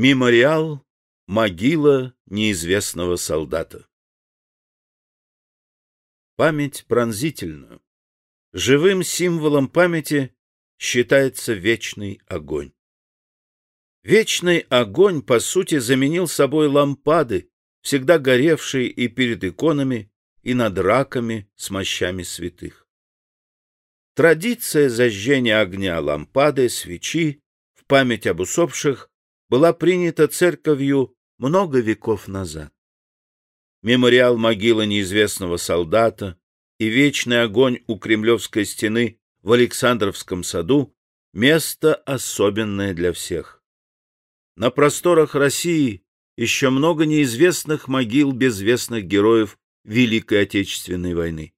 Мемориал «Могила неизвестного солдата». Память пронзительна. Живым символом памяти считается вечный огонь. Вечный огонь, по сути, заменил собой лампады, всегда горевшие и перед иконами, и над раками с мощами святых. Традиция зажжения огня лампады, свечи в память об усопших была принята церковью много веков назад. Мемориал могилы неизвестного солдата и вечный огонь у Кремлевской стены в Александровском саду — место особенное для всех. На просторах России еще много неизвестных могил безвестных героев Великой Отечественной войны.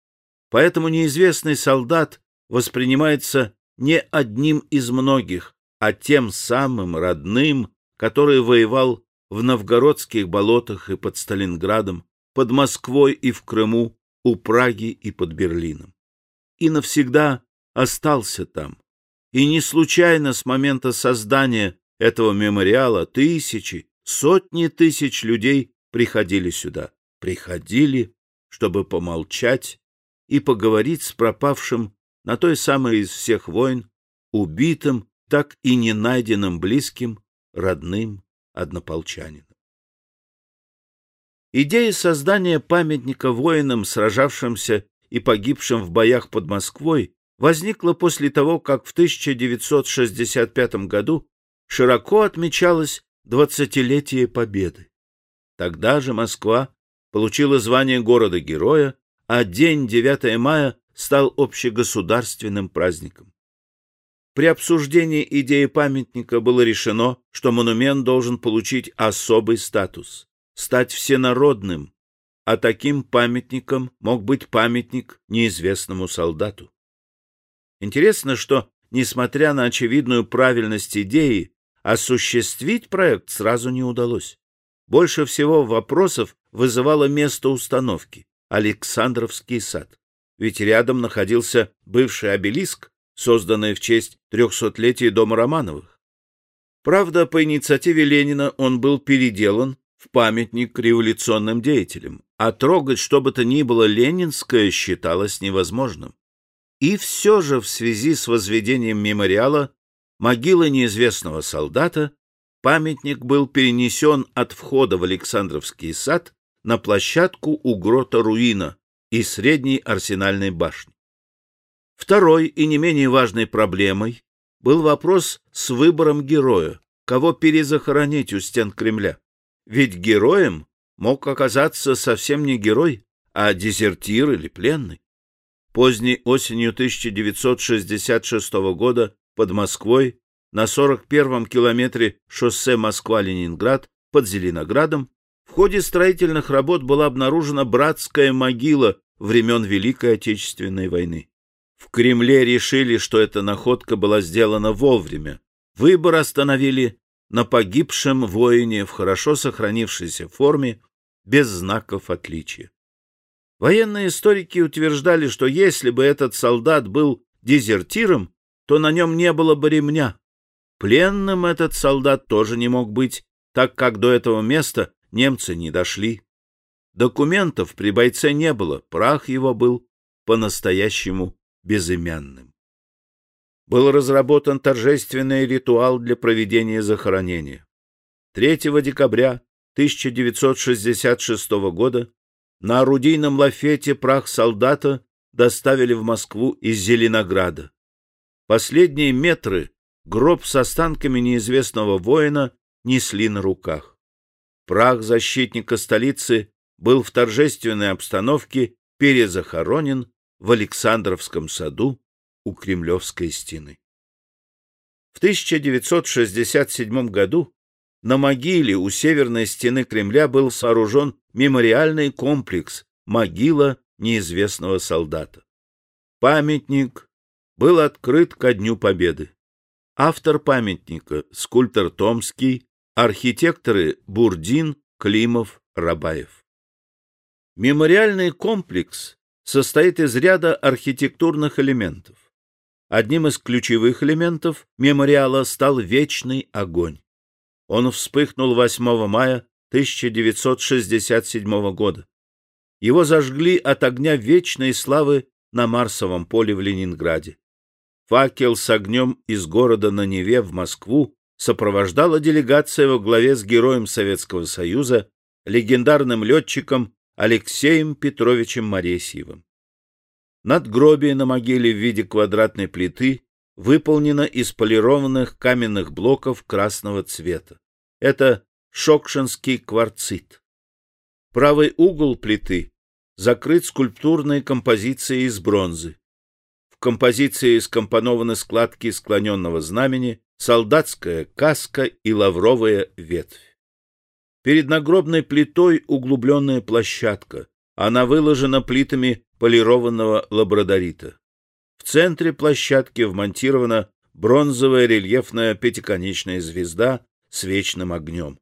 Поэтому неизвестный солдат воспринимается не одним из многих, а тем самым родным, который воевал в новгородских болотах и под Сталинградом, под Москвой и в Крыму, у Праги и под Берлином. И навсегда остался там. И не случайно с момента создания этого мемориала тысячи, сотни тысяч людей приходили сюда. Приходили, чтобы помолчать и поговорить с пропавшим на той самой из всех войн, убитым, так и не найденным близким, родным однополчанином. Идея создания памятника воинам, сражавшимся и погибшим в боях под Москвой, возникла после того, как в 1965 году широко отмечалось двадцатилетие Победы. Тогда же Москва получила звание города-героя, а день 9 мая стал общегосударственным праздником. При обсуждении идеи памятника было решено, что монумент должен получить особый статус, стать всенародным, а таким памятником мог быть памятник неизвестному солдату. Интересно, что, несмотря на очевидную правильность идеи, осуществить проект сразу не удалось. Больше всего вопросов вызывало место установки — Александровский сад. Ведь рядом находился бывший обелиск, созданное в честь трехсотлетия дома Романовых. Правда, по инициативе Ленина он был переделан в памятник революционным деятелям, а трогать что бы то ни было ленинское считалось невозможным. И все же в связи с возведением мемориала могилы неизвестного солдата памятник был перенесен от входа в Александровский сад на площадку у грота Руина и средней арсенальной башни. Второй и не менее важной проблемой был вопрос с выбором героя, кого перезахоронить у стен Кремля. Ведь героем мог оказаться совсем не герой, а дезертир или пленный. Поздней осенью 1966 года под Москвой на 41-м километре шоссе Москва-Ленинград под Зеленоградом в ходе строительных работ была обнаружена братская могила времен Великой Отечественной войны. В Кремле решили, что эта находка была сделана вовремя. Выбор остановили на погибшем воине в хорошо сохранившейся форме, без знаков отличия. Военные историки утверждали, что если бы этот солдат был дезертиром, то на нем не было бы ремня. Пленным этот солдат тоже не мог быть, так как до этого места немцы не дошли. Документов при бойце не было, прах его был по-настоящему безымянным. Был разработан торжественный ритуал для проведения захоронения. 3 декабря 1966 года на орудийном лафете прах солдата доставили в Москву из Зеленограда. Последние метры гроб с останками неизвестного воина несли на руках. Прах защитника столицы был в торжественной обстановке перезахоронен в Александровском саду у Кремлевской стены. В 1967 году на могиле у северной стены Кремля был сооружен мемориальный комплекс «Могила неизвестного солдата». Памятник был открыт ко Дню Победы. Автор памятника — скульптор Томский, архитекторы Бурдин, Климов, Рабаев. Мемориальный комплекс состоит из ряда архитектурных элементов. Одним из ключевых элементов мемориала стал вечный огонь. Он вспыхнул 8 мая 1967 года. Его зажгли от огня вечной славы на Марсовом поле в Ленинграде. Факел с огнем из города на Неве в Москву сопровождала делегация во главе с героем Советского Союза, легендарным летчиком Алексеем Петровичем Моресьевым. Надгробие на могиле в виде квадратной плиты выполнено из полированных каменных блоков красного цвета. Это шокшинский кварцит. Правый угол плиты закрыт скульптурной композицией из бронзы. В композиции скомпонованы складки склоненного знамени, солдатская каска и лавровая ветвь. Перед нагробной плитой углубленная площадка. Она выложена плитами полированного лабрадорита. В центре площадки вмонтирована бронзовая рельефная пятиконечная звезда с вечным огнем.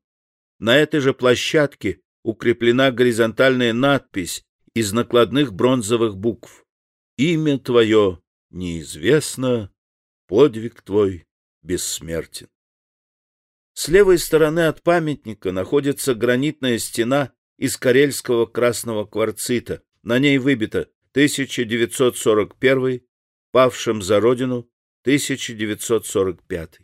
На этой же площадке укреплена горизонтальная надпись из накладных бронзовых букв. «Имя твое неизвестно, подвиг твой бессмертен». С левой стороны от памятника находится гранитная стена из карельского красного кварцита. На ней выбито 1941, павшим за родину 1945.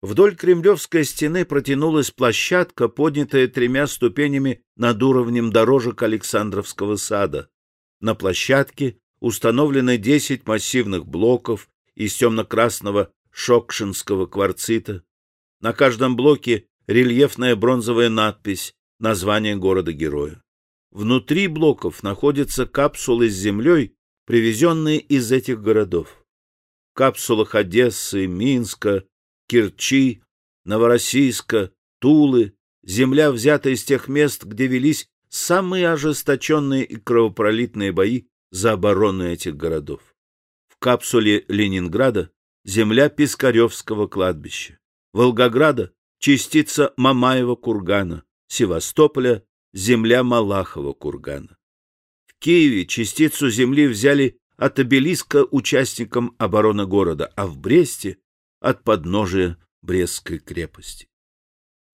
Вдоль Кремлевской стены протянулась площадка, поднятая тремя ступенями над уровнем дорожек Александровского сада. На площадке установлены 10 массивных блоков из темно-красного шокшинского кварцита. На каждом блоке рельефная бронзовая надпись «Название города-героя». Внутри блоков находятся капсулы с землей, привезенные из этих городов. В капсулах Одессы, Минска, Керчи, Новороссийска, Тулы, земля взята из тех мест, где велись самые ожесточенные и кровопролитные бои за оборону этих городов. В капсуле Ленинграда земля Пискаревского кладбища, Волгограда частица Мамаева кургана, Севастополя земля Малахова кургана. В Киеве частицу земли взяли от обелиска участникам обороны города, а в Бресте от подножия Брестской крепости.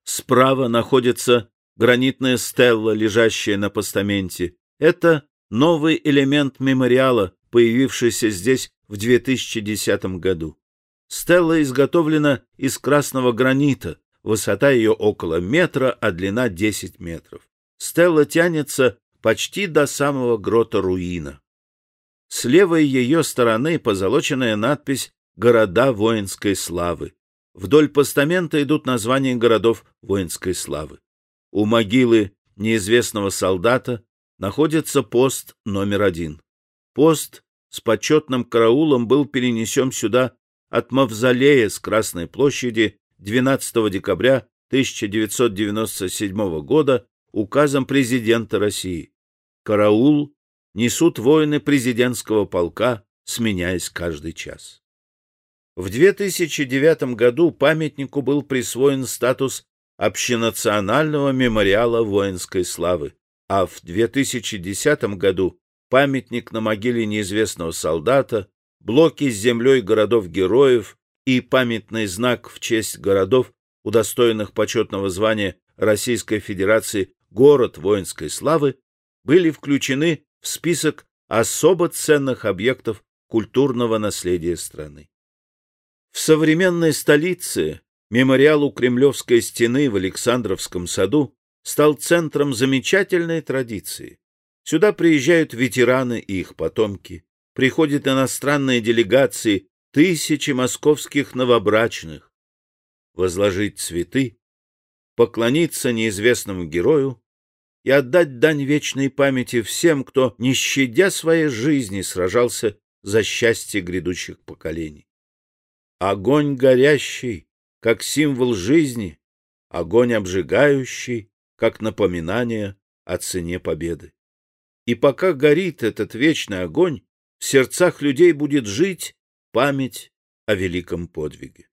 Справа находится гранитная стелла, лежащая на постаменте. Это новый элемент мемориала, появившийся здесь в 2010 году. Стелла изготовлена из красного гранита, высота ее около метра, а длина 10 метров. Стелла тянется почти до самого грота руина. С левой ее стороны позолоченная надпись города воинской славы. Вдоль постамента идут названия городов воинской славы. У могилы неизвестного солдата находится пост номер один. Пост с почетным караулом был перенесен сюда от мавзолея с Красной площади 12 декабря 1997 года указом президента России. Караул несут воины президентского полка, сменяясь каждый час. В 2009 году памятнику был присвоен статус общенационального мемориала воинской славы, а в 2010 году памятник на могиле неизвестного солдата, блоки с землей городов-героев и памятный знак в честь городов, удостоенных почетного звания Российской Федерации «Город воинской славы», были включены в список особо ценных объектов культурного наследия страны. В современной столице мемориал у Кремлевской стены в Александровском саду стал центром замечательной традиции. Сюда приезжают ветераны и их потомки, приходят иностранные делегации, тысячи московских новобрачных. Возложить цветы, поклониться неизвестному герою и отдать дань вечной памяти всем, кто, не щадя своей жизни, сражался за счастье грядущих поколений. Огонь горящий, как символ жизни, огонь обжигающий, как напоминание о цене победы. И пока горит этот вечный огонь, в сердцах людей будет жить память о великом подвиге.